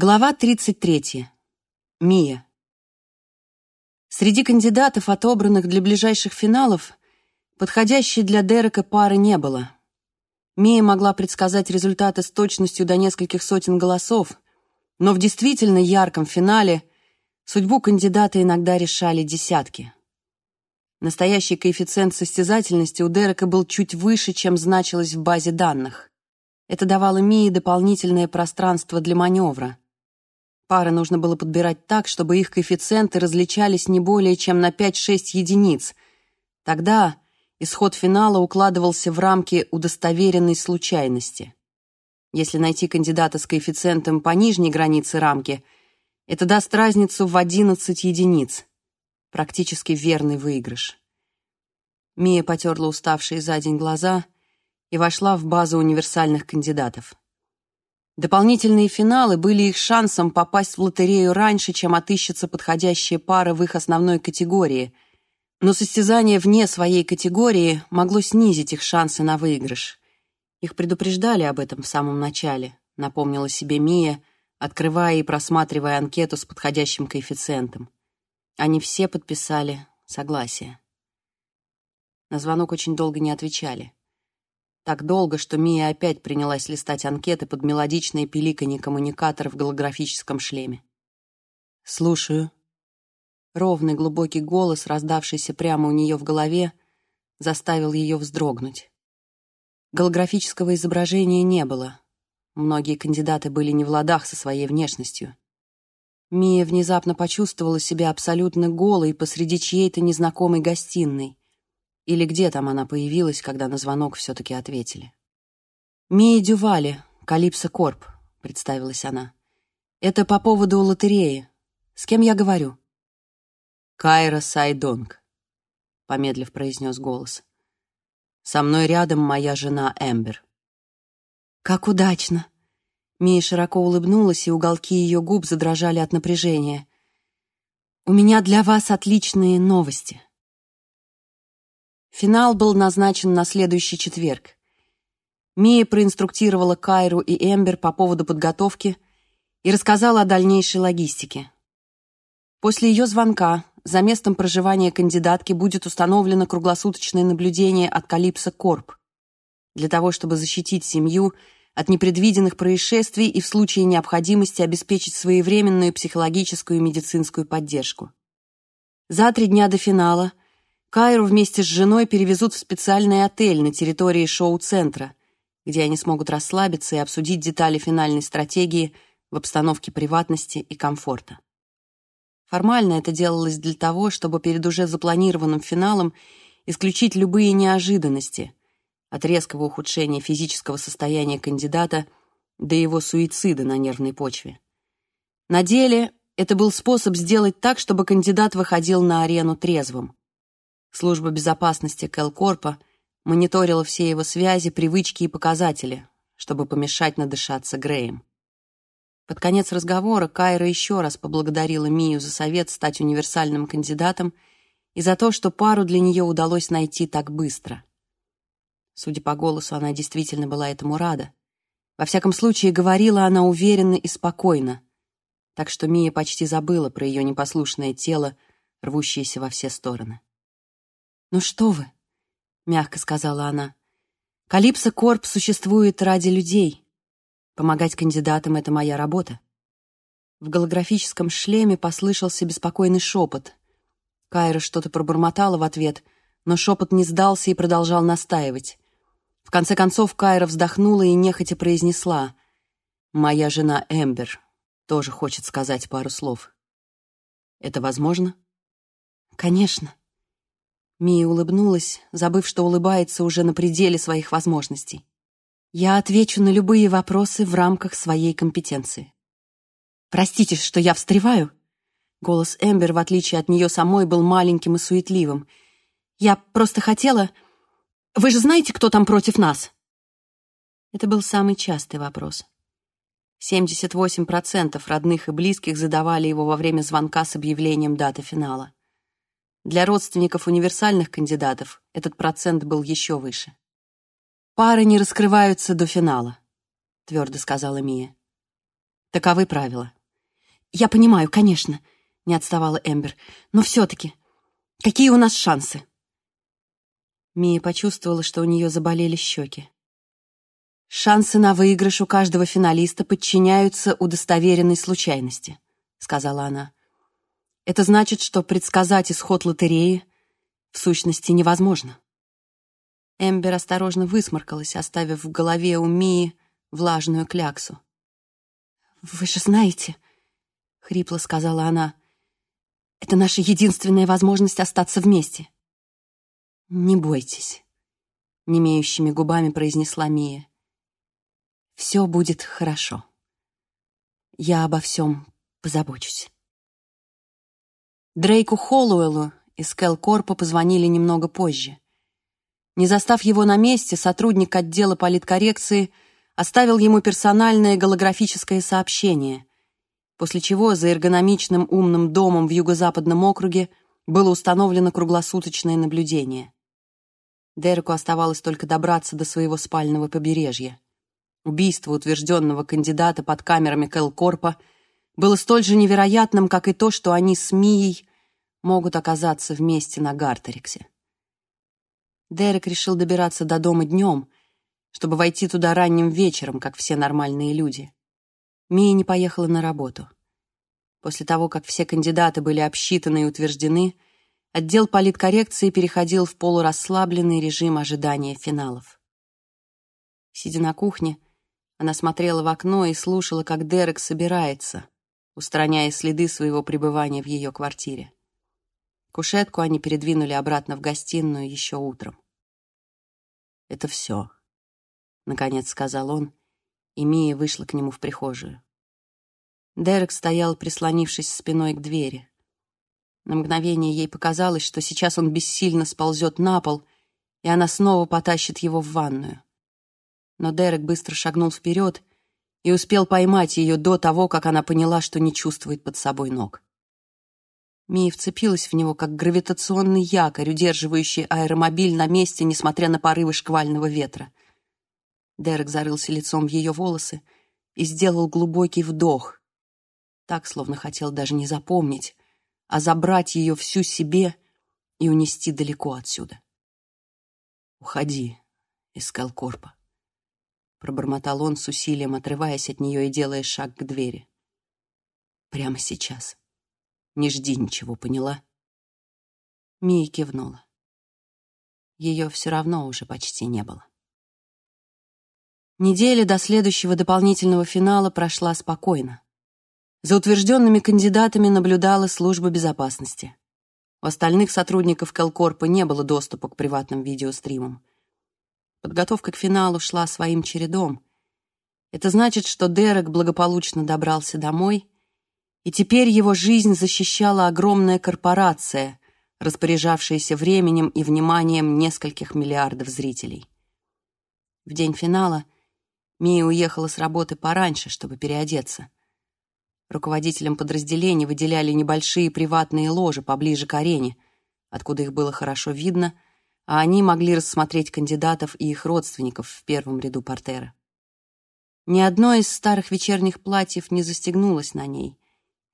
Глава 33. Мия. Среди кандидатов, отобранных для ближайших финалов, подходящей для Дерека пары не было. Мия могла предсказать результаты с точностью до нескольких сотен голосов, но в действительно ярком финале судьбу кандидата иногда решали десятки. Настоящий коэффициент состязательности у Дерека был чуть выше, чем значилось в базе данных. Это давало Мии дополнительное пространство для маневра. Пары нужно было подбирать так, чтобы их коэффициенты различались не более чем на 5-6 единиц. Тогда исход финала укладывался в рамки удостоверенной случайности. Если найти кандидата с коэффициентом по нижней границе рамки, это даст разницу в 11 единиц. Практически верный выигрыш. Мия потерла уставшие за день глаза и вошла в базу универсальных кандидатов. Дополнительные финалы были их шансом попасть в лотерею раньше, чем отыщется подходящая пара в их основной категории. Но состязание вне своей категории могло снизить их шансы на выигрыш. Их предупреждали об этом в самом начале, напомнила себе Мия, открывая и просматривая анкету с подходящим коэффициентом. Они все подписали согласие. На звонок очень долго не отвечали. Так долго, что Мия опять принялась листать анкеты под мелодичные пиликанье коммуникатора в голографическом шлеме. «Слушаю». Ровный глубокий голос, раздавшийся прямо у нее в голове, заставил ее вздрогнуть. Голографического изображения не было. Многие кандидаты были не в ладах со своей внешностью. Мия внезапно почувствовала себя абсолютно голой посреди чьей-то незнакомой гостиной. Или где там она появилась, когда на звонок все-таки ответили. «Мия Дювали, Калипсо Корп», — представилась она. «Это по поводу лотереи. С кем я говорю?» «Кайра Сайдонг», — помедлив произнес голос. «Со мной рядом моя жена Эмбер». «Как удачно!» Мия широко улыбнулась, и уголки ее губ задрожали от напряжения. «У меня для вас отличные новости». Финал был назначен на следующий четверг. Мия проинструктировала Кайру и Эмбер по поводу подготовки и рассказала о дальнейшей логистике. После ее звонка за местом проживания кандидатки будет установлено круглосуточное наблюдение от Калипсо Корп для того, чтобы защитить семью от непредвиденных происшествий и в случае необходимости обеспечить своевременную психологическую и медицинскую поддержку. За три дня до финала Кайру вместе с женой перевезут в специальный отель на территории шоу-центра, где они смогут расслабиться и обсудить детали финальной стратегии в обстановке приватности и комфорта. Формально это делалось для того, чтобы перед уже запланированным финалом исключить любые неожиданности от резкого ухудшения физического состояния кандидата до его суицида на нервной почве. На деле это был способ сделать так, чтобы кандидат выходил на арену трезвым. Служба безопасности Келкорпа мониторила все его связи, привычки и показатели, чтобы помешать надышаться Греем. Под конец разговора Кайра еще раз поблагодарила Мию за совет стать универсальным кандидатом и за то, что пару для нее удалось найти так быстро. Судя по голосу, она действительно была этому рада. Во всяком случае, говорила она уверенно и спокойно, так что Мия почти забыла про ее непослушное тело, рвущееся во все стороны. «Ну что вы?» — мягко сказала она. «Калипсо Корп существует ради людей. Помогать кандидатам — это моя работа». В голографическом шлеме послышался беспокойный шепот. Кайра что-то пробормотала в ответ, но шепот не сдался и продолжал настаивать. В конце концов Кайра вздохнула и нехотя произнесла. «Моя жена Эмбер тоже хочет сказать пару слов. Это возможно?» «Конечно», Мия улыбнулась, забыв, что улыбается уже на пределе своих возможностей. «Я отвечу на любые вопросы в рамках своей компетенции». «Простите, что я встреваю?» Голос Эмбер, в отличие от нее самой, был маленьким и суетливым. «Я просто хотела... Вы же знаете, кто там против нас?» Это был самый частый вопрос. 78% родных и близких задавали его во время звонка с объявлением даты финала. Для родственников универсальных кандидатов этот процент был еще выше. «Пары не раскрываются до финала», — твердо сказала Мия. Таковы правила. «Я понимаю, конечно», — не отставала Эмбер. «Но все-таки, какие у нас шансы?» Мия почувствовала, что у нее заболели щеки. «Шансы на выигрыш у каждого финалиста подчиняются удостоверенной случайности», — сказала она. «Это значит, что предсказать исход лотереи в сущности невозможно». Эмбер осторожно высморкалась, оставив в голове у Мии влажную кляксу. «Вы же знаете», — хрипло сказала она, — «это наша единственная возможность остаться вместе». «Не бойтесь», — немеющими губами произнесла Мия. «Все будет хорошо. Я обо всем позабочусь». Дрейку Холлуэллу из Келкорпа позвонили немного позже. Не застав его на месте, сотрудник отдела политкоррекции оставил ему персональное голографическое сообщение, после чего за эргономичным умным домом в юго-западном округе было установлено круглосуточное наблюдение. Дереку оставалось только добраться до своего спального побережья. Убийство утвержденного кандидата под камерами Келкорпа было столь же невероятным, как и то, что они с Мией могут оказаться вместе на Гартериксе. Дерек решил добираться до дома днем, чтобы войти туда ранним вечером, как все нормальные люди. Мия не поехала на работу. После того, как все кандидаты были обсчитаны и утверждены, отдел политкоррекции переходил в полурасслабленный режим ожидания финалов. Сидя на кухне, она смотрела в окно и слушала, как Дерек собирается, устраняя следы своего пребывания в ее квартире. Кушетку они передвинули обратно в гостиную еще утром. «Это все», — наконец сказал он, и Мия вышла к нему в прихожую. Дерек стоял, прислонившись спиной к двери. На мгновение ей показалось, что сейчас он бессильно сползет на пол, и она снова потащит его в ванную. Но Дерек быстро шагнул вперед и успел поймать ее до того, как она поняла, что не чувствует под собой ног. Мия вцепилась в него, как гравитационный якорь, удерживающий аэромобиль на месте, несмотря на порывы шквального ветра. Дерек зарылся лицом в ее волосы и сделал глубокий вдох, так, словно хотел даже не запомнить, а забрать ее всю себе и унести далеко отсюда. «Уходи из Келкорпа», — пробормотал он с усилием, отрываясь от нее и делая шаг к двери. «Прямо сейчас». Не жди ничего, поняла?» Мия кивнула. Ее все равно уже почти не было. Неделя до следующего дополнительного финала прошла спокойно. За утвержденными кандидатами наблюдала служба безопасности. У остальных сотрудников Келкорпа не было доступа к приватным видеостримам. Подготовка к финалу шла своим чередом. Это значит, что Дерек благополучно добрался домой и теперь его жизнь защищала огромная корпорация, распоряжавшаяся временем и вниманием нескольких миллиардов зрителей. В день финала Мия уехала с работы пораньше, чтобы переодеться. Руководителям подразделений выделяли небольшие приватные ложи поближе к арене, откуда их было хорошо видно, а они могли рассмотреть кандидатов и их родственников в первом ряду портера. Ни одно из старых вечерних платьев не застегнулось на ней —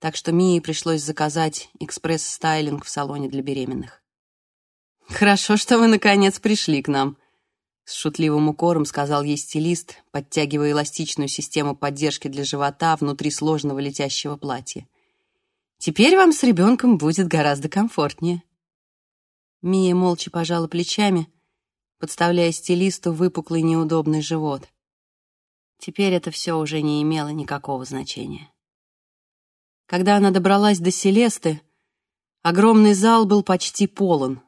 так что Мии пришлось заказать экспресс-стайлинг в салоне для беременных. «Хорошо, что вы, наконец, пришли к нам», — с шутливым укором сказал ей стилист, подтягивая эластичную систему поддержки для живота внутри сложного летящего платья. «Теперь вам с ребенком будет гораздо комфортнее». Мия молча пожала плечами, подставляя стилисту выпуклый неудобный живот. Теперь это все уже не имело никакого значения. Когда она добралась до Селесты, огромный зал был почти полон.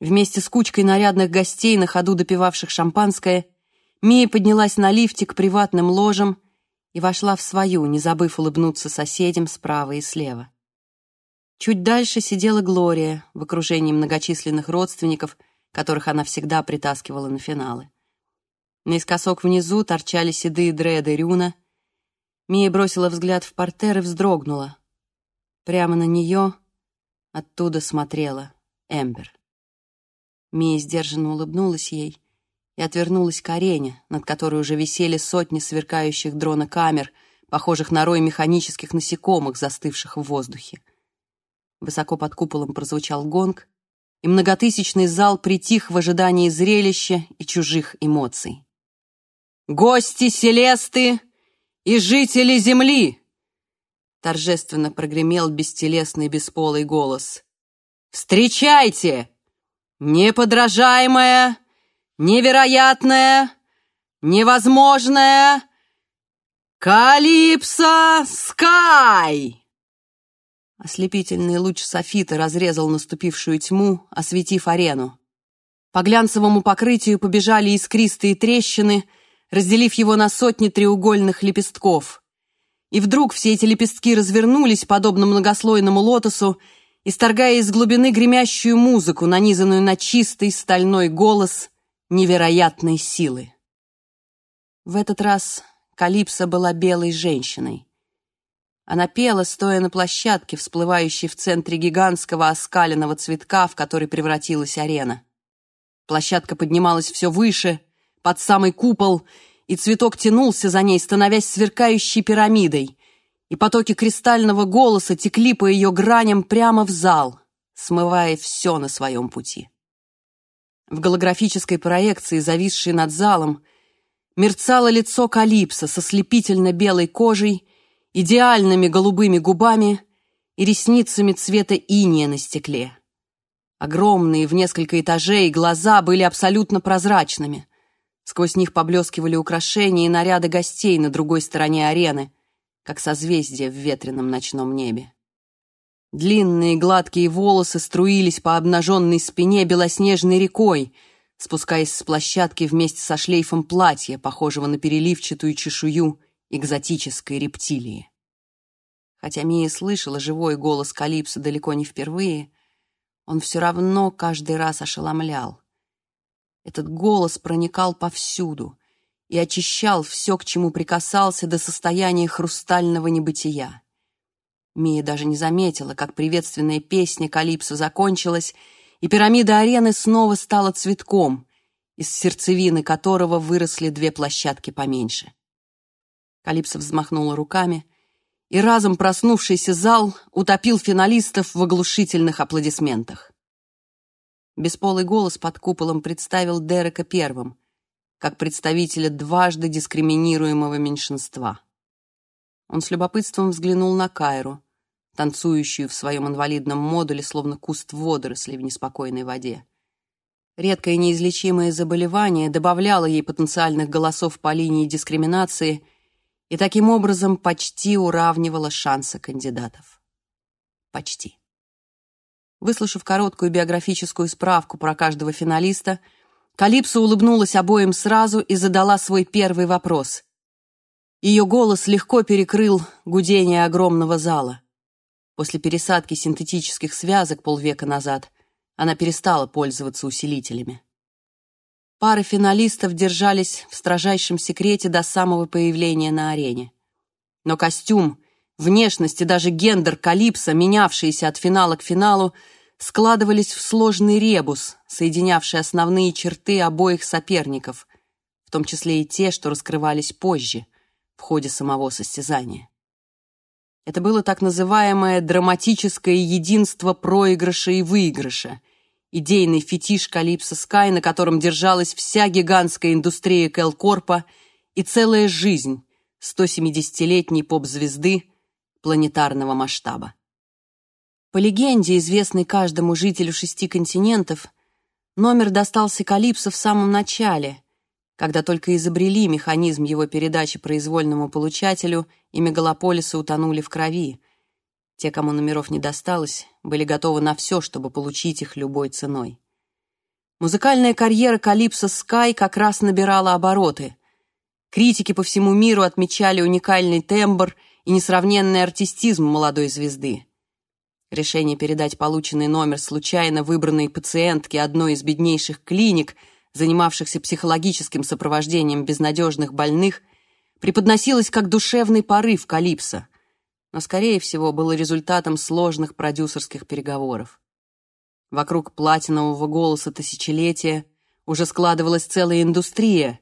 Вместе с кучкой нарядных гостей, на ходу допивавших шампанское, Мия поднялась на лифте к приватным ложам и вошла в свою, не забыв улыбнуться соседям справа и слева. Чуть дальше сидела Глория в окружении многочисленных родственников, которых она всегда притаскивала на финалы. Наискосок внизу торчали седые дреды Рюна — Мия бросила взгляд в портер и вздрогнула. Прямо на нее оттуда смотрела Эмбер. Мия сдержанно улыбнулась ей и отвернулась к арене, над которой уже висели сотни сверкающих дронокамер, похожих на рой механических насекомых, застывших в воздухе. Высоко под куполом прозвучал гонг, и многотысячный зал притих в ожидании зрелища и чужих эмоций. «Гости Селесты и жители Земли!» торжественно прогремел бестелесный бесполый голос. «Встречайте! Неподражаемая, невероятная, невозможная Калипсо Скай!» Ослепительный луч софита разрезал наступившую тьму, осветив арену. По глянцевому покрытию побежали искристые трещины, разделив его на сотни треугольных лепестков. И вдруг все эти лепестки развернулись, подобно многослойному лотосу, исторгая из глубины гремящую музыку, нанизанную на чистый стальной голос невероятной силы. В этот раз Калипсо была белой женщиной. Она пела, стоя на площадке, всплывающей в центре гигантского оскаленного цветка, в который превратилась арена. Площадка поднималась все выше, под самый купол, и цветок тянулся за ней, становясь сверкающей пирамидой, и потоки кристального голоса текли по ее граням прямо в зал, смывая все на своем пути. В голографической проекции, зависшей над залом, мерцало лицо Калипса со слепительно белой кожей идеальными голубыми губами и ресницами цвета иния на стекле. Огромные в несколько этажей глаза были абсолютно прозрачными. Сквозь них поблескивали украшения и наряды гостей на другой стороне арены, как созвездия в ветреном ночном небе. Длинные гладкие волосы струились по обнаженной спине белоснежной рекой, спускаясь с площадки вместе со шлейфом платья, похожего на переливчатую чешую экзотической рептилии. Хотя Мия слышала живой голос Калипса далеко не впервые, он все равно каждый раз ошеломлял. Этот голос проникал повсюду и очищал все, к чему прикасался до состояния хрустального небытия. Мия даже не заметила, как приветственная песня Калипсо закончилась, и пирамида арены снова стала цветком, из сердцевины которого выросли две площадки поменьше. Калипсо взмахнула руками, и разом проснувшийся зал утопил финалистов в оглушительных аплодисментах. Бесполый голос под куполом представил Дерека первым, как представителя дважды дискриминируемого меньшинства. Он с любопытством взглянул на Кайру, танцующую в своем инвалидном модуле, словно куст водорослей в неспокойной воде. Редкое неизлечимое заболевание добавляло ей потенциальных голосов по линии дискриминации – и таким образом почти уравнивала шансы кандидатов. Почти. Выслушав короткую биографическую справку про каждого финалиста, Калипсо улыбнулась обоим сразу и задала свой первый вопрос. Ее голос легко перекрыл гудение огромного зала. После пересадки синтетических связок полвека назад она перестала пользоваться усилителями. Пары финалистов держались в строжайшем секрете до самого появления на арене. Но костюм, внешность и даже гендер Калипса, менявшиеся от финала к финалу, складывались в сложный ребус, соединявший основные черты обоих соперников, в том числе и те, что раскрывались позже, в ходе самого состязания. Это было так называемое драматическое единство проигрыша и выигрыша, идейный фетиш Калипсо Скай, на котором держалась вся гигантская индустрия Келкорпа и целая жизнь 170-летней поп-звезды планетарного масштаба. По легенде, известной каждому жителю шести континентов, номер достался Калипсо в самом начале, когда только изобрели механизм его передачи произвольному получателю, и мегалополисы утонули в крови, те, кому номеров не досталось, были готовы на все, чтобы получить их любой ценой. Музыкальная карьера Калипсо Скай как раз набирала обороты. Критики по всему миру отмечали уникальный тембр и несравненный артистизм молодой звезды. Решение передать полученный номер случайно выбранной пациентке одной из беднейших клиник, занимавшихся психологическим сопровождением безнадежных больных, преподносилось как душевный порыв Калипсо но, скорее всего, было результатом сложных продюсерских переговоров. Вокруг платинового голоса тысячелетия уже складывалась целая индустрия,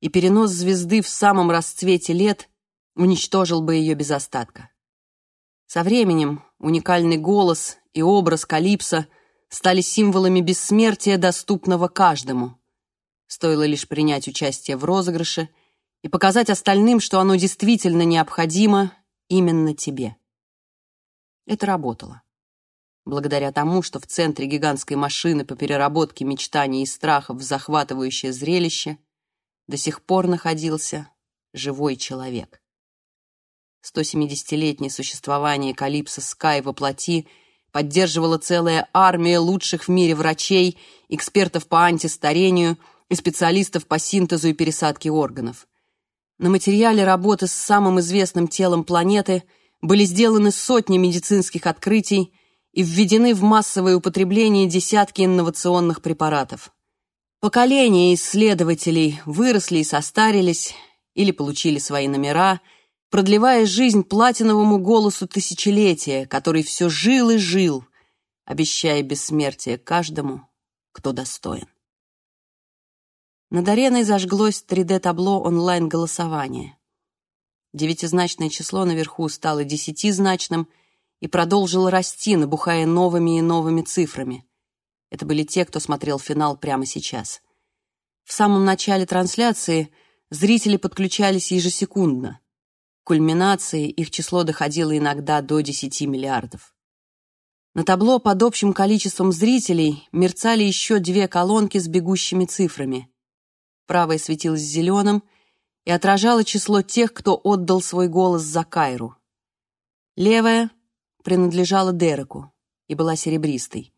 и перенос звезды в самом расцвете лет уничтожил бы ее без остатка. Со временем уникальный голос и образ Калипса стали символами бессмертия, доступного каждому. Стоило лишь принять участие в розыгрыше и показать остальным, что оно действительно необходимо именно тебе. Это работало. Благодаря тому, что в центре гигантской машины по переработке мечтаний и страхов в захватывающее зрелище до сих пор находился живой человек. 170-летнее существование Калипсо Скай во плоти поддерживала целая армия лучших в мире врачей, экспертов по антистарению и специалистов по синтезу и пересадке органов. На материале работы с самым известным телом планеты были сделаны сотни медицинских открытий и введены в массовое употребление десятки инновационных препаратов. Поколения исследователей выросли и состарились или получили свои номера – продлевая жизнь платиновому голосу тысячелетия, который все жил и жил, обещая бессмертие каждому, кто достоин. Над ареной зажглось 3D-табло онлайн-голосования. Девятизначное число наверху стало десятизначным и продолжило расти, набухая новыми и новыми цифрами. Это были те, кто смотрел финал прямо сейчас. В самом начале трансляции зрители подключались ежесекундно кульминации их число доходило иногда до 10 миллиардов. На табло под общим количеством зрителей мерцали еще две колонки с бегущими цифрами. Правая светилась зеленым и отражала число тех, кто отдал свой голос за Кайру. Левая принадлежала Дереку и была серебристой.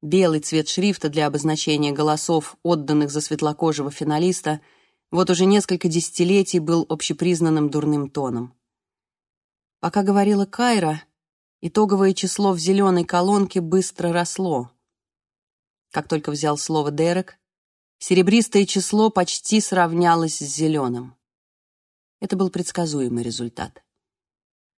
Белый цвет шрифта для обозначения голосов, отданных за светлокожего финалиста — вот уже несколько десятилетий был общепризнанным дурным тоном. Пока говорила Кайра, итоговое число в зеленой колонке быстро росло. Как только взял слово Дерек, серебристое число почти сравнялось с зеленым. Это был предсказуемый результат.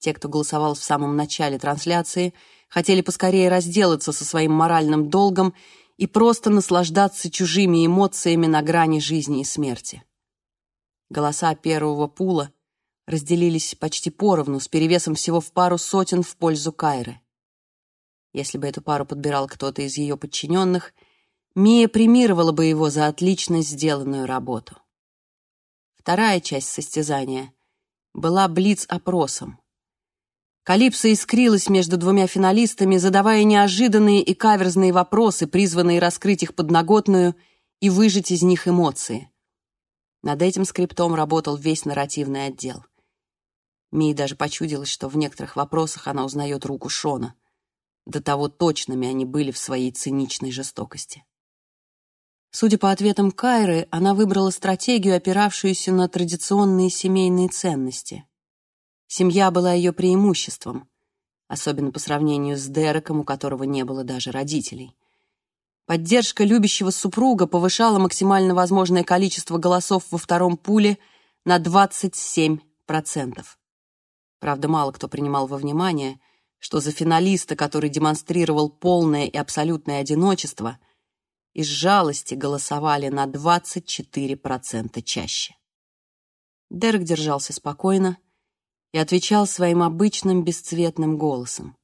Те, кто голосовал в самом начале трансляции, хотели поскорее разделаться со своим моральным долгом и просто наслаждаться чужими эмоциями на грани жизни и смерти. Голоса первого пула разделились почти поровну, с перевесом всего в пару сотен в пользу Кайры. Если бы эту пару подбирал кто-то из ее подчиненных, Мия премировала бы его за отлично сделанную работу. Вторая часть состязания была блиц-опросом. Калипсо искрилась между двумя финалистами, задавая неожиданные и каверзные вопросы, призванные раскрыть их подноготную и выжать из них эмоции. Над этим скриптом работал весь нарративный отдел. Мии даже почудилось, что в некоторых вопросах она узнает руку Шона. До того точными они были в своей циничной жестокости. Судя по ответам Кайры, она выбрала стратегию, опиравшуюся на традиционные семейные ценности. Семья была ее преимуществом, особенно по сравнению с Дереком, у которого не было даже родителей. Поддержка любящего супруга повышала максимально возможное количество голосов во втором пуле на 27%. Правда, мало кто принимал во внимание, что за финалиста, который демонстрировал полное и абсолютное одиночество, из жалости голосовали на 24% чаще. Дерек держался спокойно и отвечал своим обычным бесцветным голосом.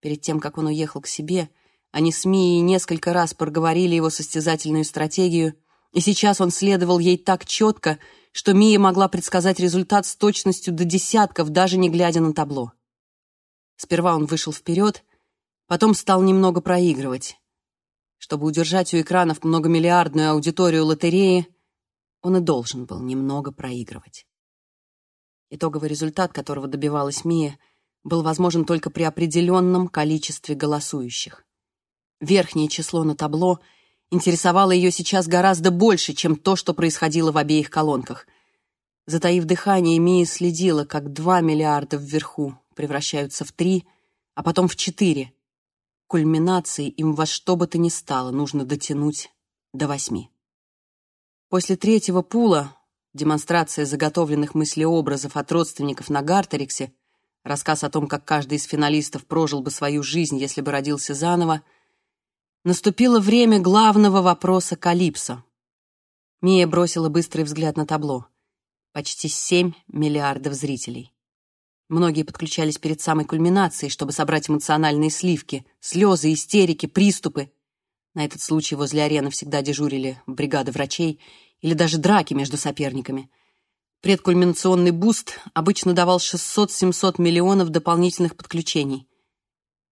Перед тем, как он уехал к себе, — они с Мией несколько раз проговорили его состязательную стратегию, и сейчас он следовал ей так четко, что Мия могла предсказать результат с точностью до десятков, даже не глядя на табло. Сперва он вышел вперед, потом стал немного проигрывать. Чтобы удержать у экранов многомиллиардную аудиторию лотереи, он и должен был немного проигрывать. Итоговый результат, которого добивалась Мия, был возможен только при определенном количестве голосующих. Верхнее число на табло интересовало ее сейчас гораздо больше, чем то, что происходило в обеих колонках. Затаив дыхание, Мия следила, как два миллиарда вверху превращаются в три, а потом в четыре. Кульминации им во что бы то ни стало нужно дотянуть до восьми. После третьего пула, демонстрация заготовленных мыслеобразов от родственников на Гартериксе, рассказ о том, как каждый из финалистов прожил бы свою жизнь, если бы родился заново, Наступило время главного вопроса Калипсо. Мия бросила быстрый взгляд на табло. Почти 7 миллиардов зрителей. Многие подключались перед самой кульминацией, чтобы собрать эмоциональные сливки, слезы, истерики, приступы. На этот случай возле арены всегда дежурили бригады врачей или даже драки между соперниками. Предкульминационный буст обычно давал 600-700 миллионов дополнительных подключений.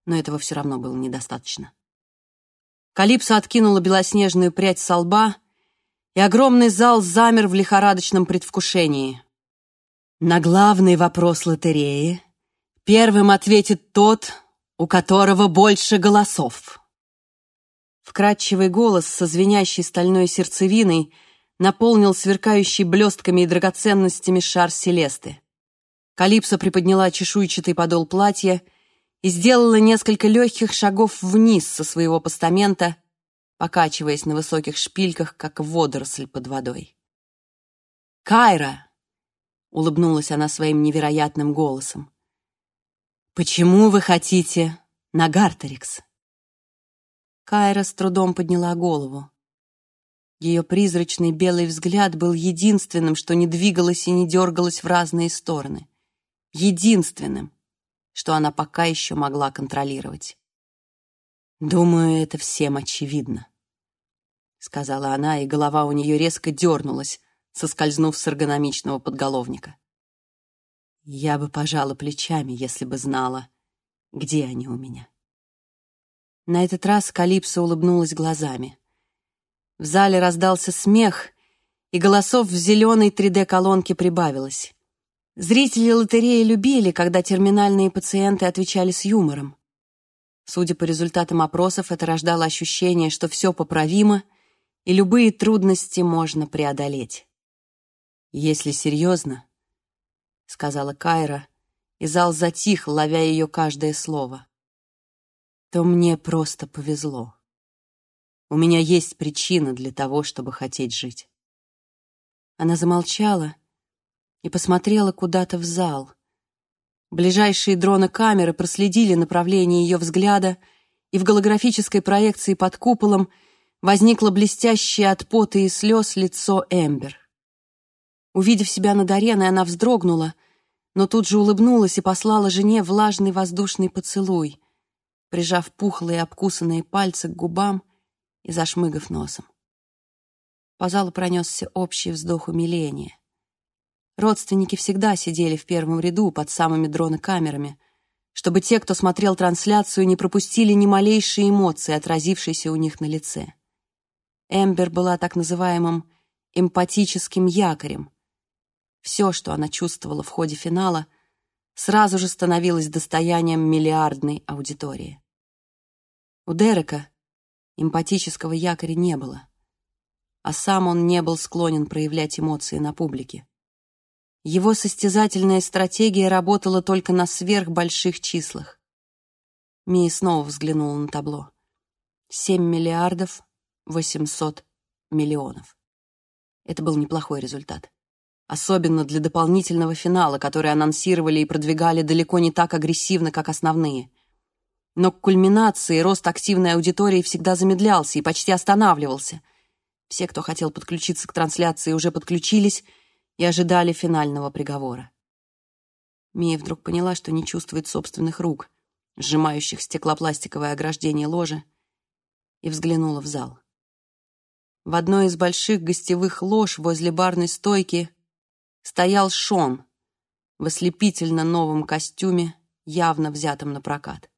Но этого все равно было недостаточно. Калипсо откинула белоснежную прядь со лба, и огромный зал замер в лихорадочном предвкушении. На главный вопрос лотереи первым ответит тот, у которого больше голосов. Вкрадчивый голос со звенящей стальной сердцевиной наполнил сверкающий блестками и драгоценностями шар Селесты. Калипсо приподняла чешуйчатый подол платья и сделала несколько легких шагов вниз со своего постамента, покачиваясь на высоких шпильках, как водоросль под водой. «Кайра!» — улыбнулась она своим невероятным голосом. «Почему вы хотите на Гартерикс?» Кайра с трудом подняла голову. Ее призрачный белый взгляд был единственным, что не двигалось и не дергалось в разные стороны. Единственным, что она пока еще могла контролировать. «Думаю, это всем очевидно», — сказала она, и голова у нее резко дернулась, соскользнув с эргономичного подголовника. «Я бы пожала плечами, если бы знала, где они у меня». На этот раз Калипсо улыбнулась глазами. В зале раздался смех, и голосов в зеленой 3D-колонке прибавилось. Зрители лотереи любили, когда терминальные пациенты отвечали с юмором. Судя по результатам опросов, это рождало ощущение, что все поправимо, и любые трудности можно преодолеть. «Если серьезно», — сказала Кайра, и зал затих, ловя ее каждое слово, «то мне просто повезло. У меня есть причина для того, чтобы хотеть жить». Она замолчала, и посмотрела куда-то в зал. Ближайшие дроны камеры проследили направление ее взгляда, и в голографической проекции под куполом возникло блестящее от пота и слез лицо Эмбер. Увидев себя над ареной, она вздрогнула, но тут же улыбнулась и послала жене влажный воздушный поцелуй, прижав пухлые обкусанные пальцы к губам и зашмыгав носом. По залу пронесся общий вздох умиления. Родственники всегда сидели в первом ряду под самыми дронокамерами, чтобы те, кто смотрел трансляцию, не пропустили ни малейшей эмоции, отразившейся у них на лице. Эмбер была так называемым эмпатическим якорем. Все, что она чувствовала в ходе финала, сразу же становилось достоянием миллиардной аудитории. У Дерека эмпатического якоря не было, а сам он не был склонен проявлять эмоции на публике. Его состязательная стратегия работала только на сверхбольших числах. Мия снова взглянула на табло. Семь миллиардов восемьсот миллионов. Это был неплохой результат. Особенно для дополнительного финала, который анонсировали и продвигали далеко не так агрессивно, как основные. Но к кульминации рост активной аудитории всегда замедлялся и почти останавливался. Все, кто хотел подключиться к трансляции, уже подключились — и ожидали финального приговора. Мия вдруг поняла, что не чувствует собственных рук, сжимающих стеклопластиковое ограждение ложи, и взглянула в зал. В одной из больших гостевых лож возле барной стойки стоял Шон в ослепительно новом костюме, явно взятом на прокат.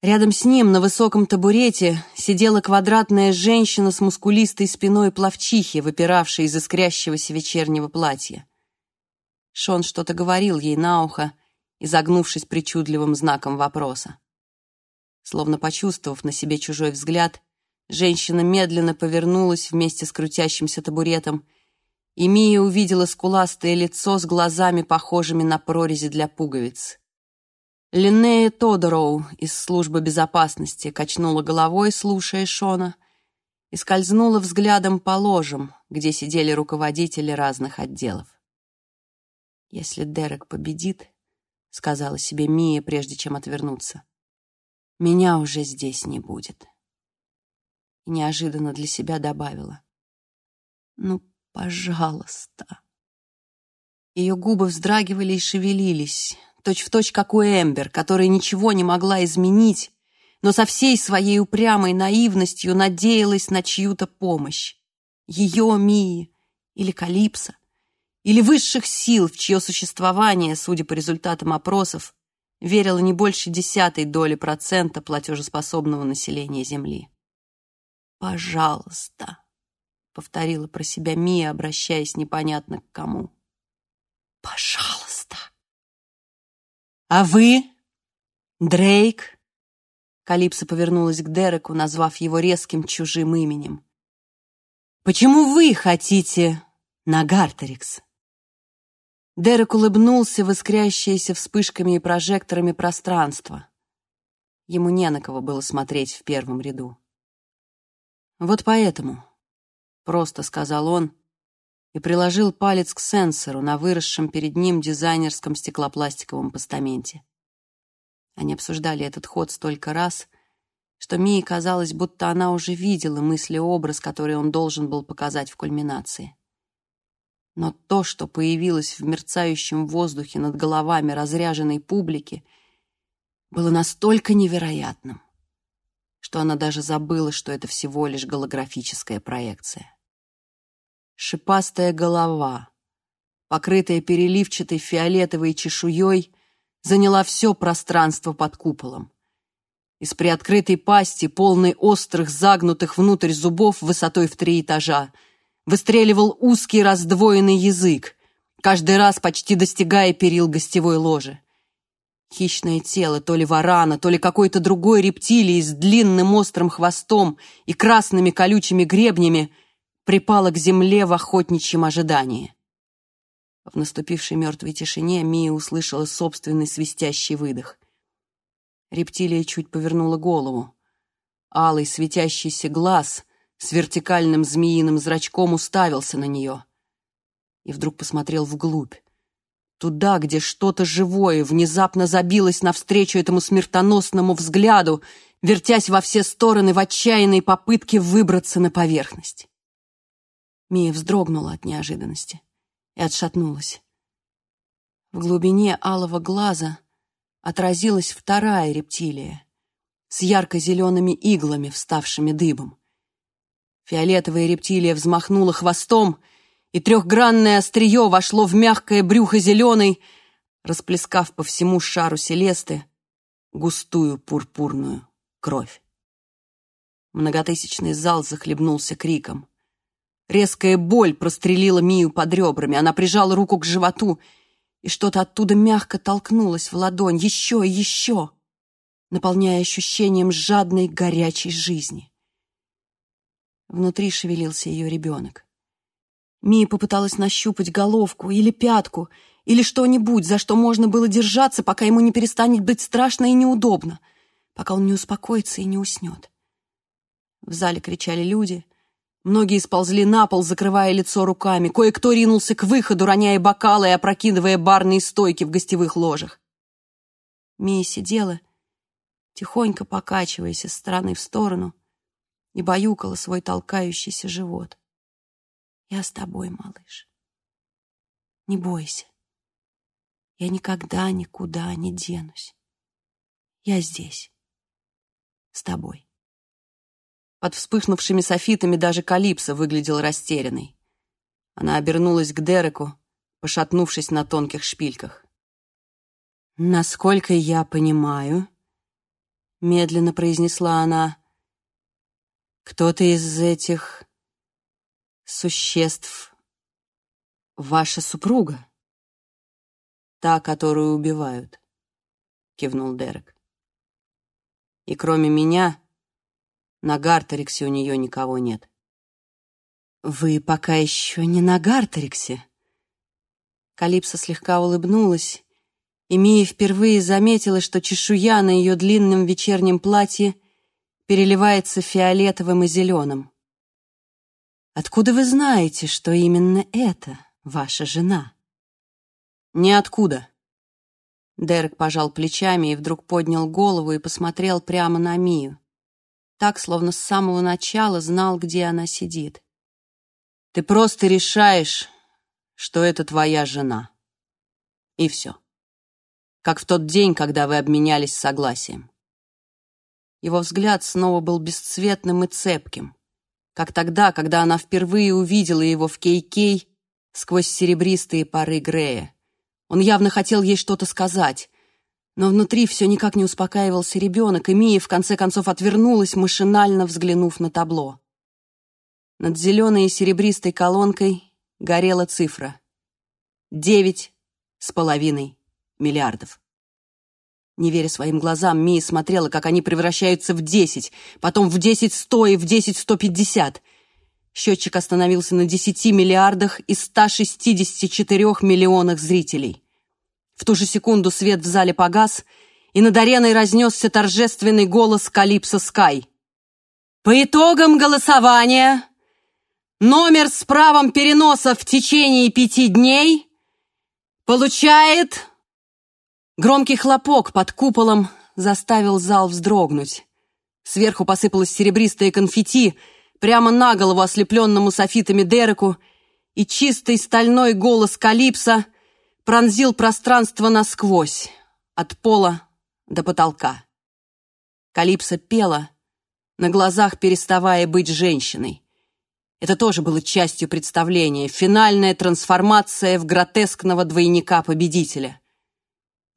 Рядом с ним на высоком табурете сидела квадратная женщина с мускулистой спиной плавчихи, выпиравшей из искрящегося вечернего платья. Шон что-то говорил ей на ухо, изогнувшись причудливым знаком вопроса. Словно почувствовав на себе чужой взгляд, женщина медленно повернулась вместе с крутящимся табуретом, и Мия увидела скуластое лицо с глазами, похожими на прорези для пуговиц. Линнея Тодороу из службы безопасности качнула головой, слушая Шона, и скользнула взглядом по ложам, где сидели руководители разных отделов. «Если Дерек победит», — сказала себе Мия, прежде чем отвернуться, — «меня уже здесь не будет». И неожиданно для себя добавила. «Ну, пожалуйста». Ее губы вздрагивали и шевелились, точь-в-точь, как у Эмбер, которая ничего не могла изменить, но со всей своей упрямой наивностью надеялась на чью-то помощь. Ее Мии или Калипса, или высших сил, в чье существование, судя по результатам опросов, верило не больше десятой доли процента платежеспособного населения Земли. «Пожалуйста», — повторила про себя Мия, обращаясь непонятно к кому. «Пожалуйста». «А вы, Дрейк?» Калипсо повернулась к Дереку, назвав его резким чужим именем. «Почему вы хотите на Гартерикс?» Дерек улыбнулся в искрящееся вспышками и прожекторами пространство. Ему не на кого было смотреть в первом ряду. «Вот поэтому», — просто сказал он и приложил палец к сенсору на выросшем перед ним дизайнерском стеклопластиковом постаменте. Они обсуждали этот ход столько раз, что Мии казалось, будто она уже видела мысли-образ, который он должен был показать в кульминации. Но то, что появилось в мерцающем воздухе над головами разряженной публики, было настолько невероятным, что она даже забыла, что это всего лишь голографическая проекция. Шипастая голова, покрытая переливчатой фиолетовой чешуей, заняла все пространство под куполом. Из приоткрытой пасти, полной острых, загнутых внутрь зубов высотой в три этажа, выстреливал узкий раздвоенный язык, каждый раз почти достигая перил гостевой ложи. Хищное тело то ли варана, то ли какой-то другой рептилии с длинным острым хвостом и красными колючими гребнями припало к земле в охотничьем ожидании. В наступившей мертвой тишине Мия услышала собственный свистящий выдох. Рептилия чуть повернула голову. Алый светящийся глаз с вертикальным змеиным зрачком уставился на нее. И вдруг посмотрел вглубь. Туда, где что-то живое внезапно забилось навстречу этому смертоносному взгляду, вертясь во все стороны в отчаянной попытке выбраться на поверхность. Мия вздрогнула от неожиданности и отшатнулась. В глубине алого глаза отразилась вторая рептилия с ярко-зелеными иглами, вставшими дыбом. Фиолетовая рептилия взмахнула хвостом, и трехгранное острие вошло в мягкое брюхо зеленой, расплескав по всему шару Селесты густую пурпурную кровь. Многотысячный зал захлебнулся криком. Резкая боль прострелила Мию под ребрами. Она прижала руку к животу, и что-то оттуда мягко толкнулось в ладонь. Еще и еще, наполняя ощущением жадной горячей жизни. Внутри шевелился ее ребенок. Мия попыталась нащупать головку или пятку, или что-нибудь, за что можно было держаться, пока ему не перестанет быть страшно и неудобно, пока он не успокоится и не уснет. В зале кричали люди. Многие сползли на пол, закрывая лицо руками. Кое-кто ринулся к выходу, роняя бокалы и опрокидывая барные стойки в гостевых ложах. Мия сидела, тихонько покачиваясь из стороны в сторону, и баюкала свой толкающийся живот. «Я с тобой, малыш. Не бойся. Я никогда никуда не денусь. Я здесь, с тобой». Под вспыхнувшими софитами даже Калипсо выглядел растерянной. Она обернулась к Дереку, пошатнувшись на тонких шпильках. «Насколько я понимаю», — медленно произнесла она, кто-то из этих существ ваша супруга? Та, которую убивают, кивнул Дерек. И кроме меня на Гартериксе у нее никого нет. Вы пока еще не на Гартериксе. Калипсо слегка улыбнулась, и Мия впервые заметила, что чешуя на ее длинном вечернем платье — переливается фиолетовым и зеленым. Откуда вы знаете, что именно это ваша жена? Ниоткуда. Дерек пожал плечами и вдруг поднял голову и посмотрел прямо на Мию. Так, словно с самого начала знал, где она сидит. Ты просто решаешь, что это твоя жена. И все. Как в тот день, когда вы обменялись согласием. Его взгляд снова был бесцветным и цепким, как тогда, когда она впервые увидела его в Кей-Кей сквозь серебристые пары Грея. Он явно хотел ей что-то сказать, но внутри все никак не успокаивался ребенок, и Мия в конце концов отвернулась, машинально взглянув на табло. Над зеленой и серебристой колонкой горела цифра. Девять с половиной миллиардов. Не веря своим глазам, Мия смотрела, как они превращаются в десять, потом в десять сто и в десять сто пятьдесят. Счетчик остановился на десяти миллиардах и ста шестидесяти четырех миллионах зрителей. В ту же секунду свет в зале погас, и над ареной разнесся торжественный голос Калипсо Скай. «По итогам голосования номер с правом переноса в течение пяти дней получает...» Громкий хлопок под куполом заставил зал вздрогнуть. Сверху посыпалось серебристое конфетти прямо на голову ослепленному софитами Дереку, и чистый стальной голос Калипса пронзил пространство насквозь, от пола до потолка. Калипса пела, на глазах переставая быть женщиной. Это тоже было частью представления, финальная трансформация в гротескного двойника-победителя.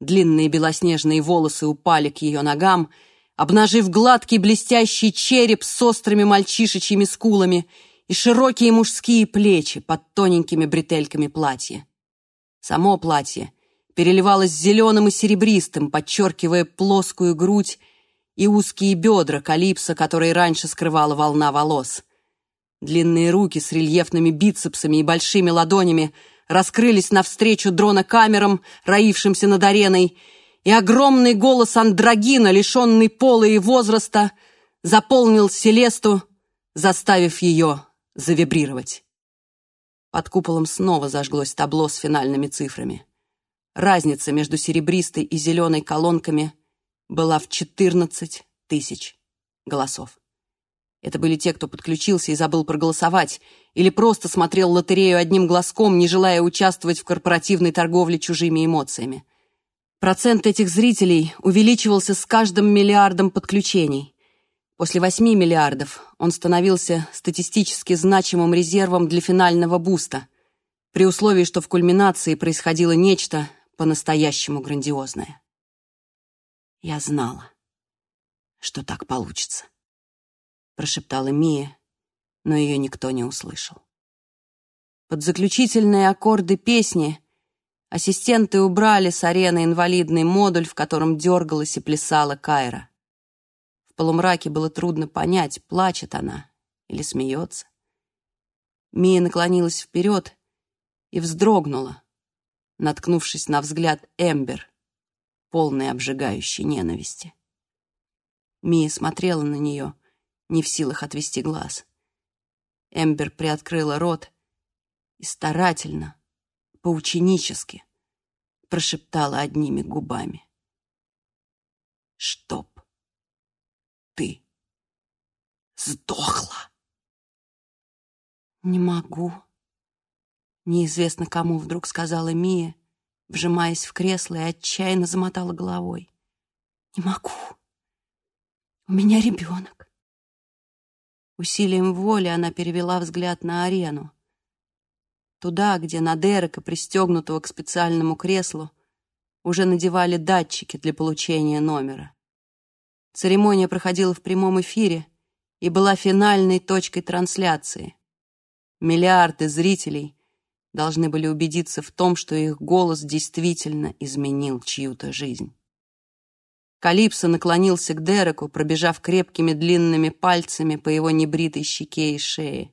Длинные белоснежные волосы упали к ее ногам, обнажив гладкий блестящий череп с острыми мальчишечьими скулами и широкие мужские плечи под тоненькими бретельками платья. Само платье переливалось зеленым и серебристым, подчеркивая плоскую грудь и узкие бедра калипса, которые раньше скрывала волна волос. Длинные руки с рельефными бицепсами и большими ладонями раскрылись навстречу дрона-камерам, роившимся над ареной, и огромный голос андрогина, лишенный пола и возраста, заполнил Селесту, заставив ее завибрировать. Под куполом снова зажглось табло с финальными цифрами. Разница между серебристой и зеленой колонками была в 14 тысяч голосов. Это были те, кто подключился и забыл проголосовать, или просто смотрел лотерею одним глазком, не желая участвовать в корпоративной торговле чужими эмоциями. Процент этих зрителей увеличивался с каждым миллиардом подключений. После 8 миллиардов он становился статистически значимым резервом для финального буста, при условии, что в кульминации происходило нечто по-настоящему грандиозное. Я знала, что так получится прошептала Мия, но ее никто не услышал. Под заключительные аккорды песни ассистенты убрали с арены инвалидный модуль, в котором дергалась и плясала Кайра. Полумраке было трудно понять, плачет она или смеется. Мия наклонилась вперед и вздрогнула, наткнувшись на взгляд Эмбер, полный обжигающей ненависти. Мия смотрела на нее, не в силах отвести глаз. Эмбер приоткрыла рот и старательно, поученически прошептала одними губами. «Чтоб ты сдохла!» «Не могу», — неизвестно кому вдруг сказала Мия, вжимаясь в кресло и отчаянно замотала головой. «Не могу. У меня ребенок. Усилием воли она перевела взгляд на арену. Туда, где на Дерека, пристегнутого к специальному креслу, уже надевали датчики для получения номера. Церемония проходила в прямом эфире и была финальной точкой трансляции. Миллиарды зрителей должны были убедиться в том, что их голос действительно изменил чью-то жизнь. Калипсо наклонился к Дереку, пробежав крепкими длинными пальцами по его небритой щеке и шее.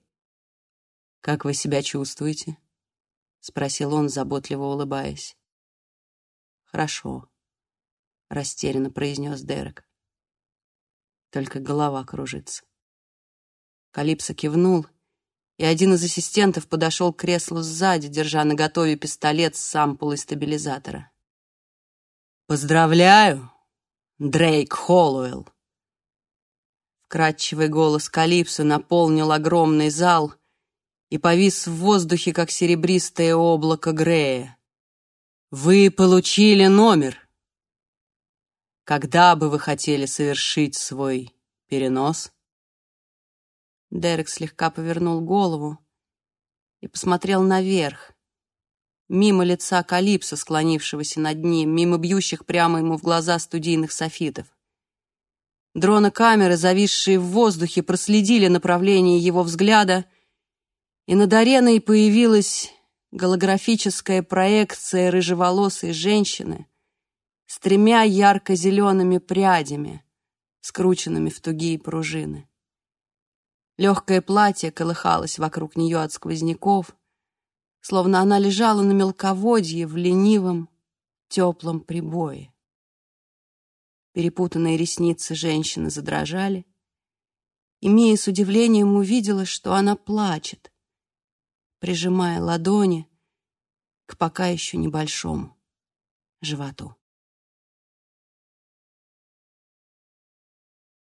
«Как вы себя чувствуете?» — спросил он, заботливо улыбаясь. «Хорошо», — растерянно произнес Дерек. Только голова кружится. Калипсо кивнул, и один из ассистентов подошел к креслу сзади, держа наготове пистолет с ампулой стабилизатора. «Поздравляю!» Дрейк Холлуэлл. Вкрадчивый голос Калипсо наполнил огромный зал и повис в воздухе, как серебристое облако Грея. Вы получили номер. Когда бы вы хотели совершить свой перенос? Дерек слегка повернул голову и посмотрел наверх, мимо лица Калипса, склонившегося над ним, мимо бьющих прямо ему в глаза студийных софитов. Дроны камеры, зависшие в воздухе, проследили направление его взгляда, и над ареной появилась голографическая проекция рыжеволосой женщины с тремя ярко-зелеными прядями, скрученными в тугие пружины. Легкое платье колыхалось вокруг нее от сквозняков, словно она лежала на мелководье в ленивом, теплом прибое. Перепутанные ресницы женщины задрожали, и Мия с удивлением увидела, что она плачет, прижимая ладони к пока еще небольшому животу.